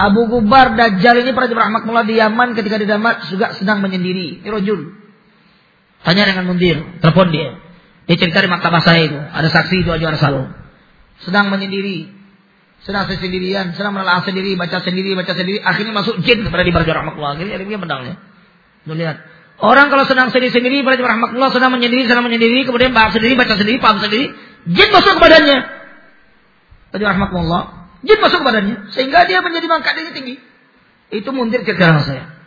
Abu Gubar Dajjal ini para rahmatullah di Yaman ketika di Damat juga sedang menyendiri. Ini rojul. Tanya dengan mundir, telepon dia. Dia cerita di maktabah saya itu. Ada saksi itu aja selalu. Sedang menyendiri. Sedang sendirian, sedang menelaah sendiri, baca sendiri, baca sendiri. Akhirnya masuk jin kepada di barja rahmatullah. Akhirnya dia pedangnya. Lu lihat. Orang kalau sedang sendiri-sendiri, pada rahmatullah, sedang menyendiri, sedang menyendiri, kemudian bahas sendiri, baca sendiri, paham sendiri. Jin masuk ke badannya. Pada rahmatullah. Jin masuk ke badannya. Sehingga dia menjadi mangkat tinggi. Itu mundir cerita saya.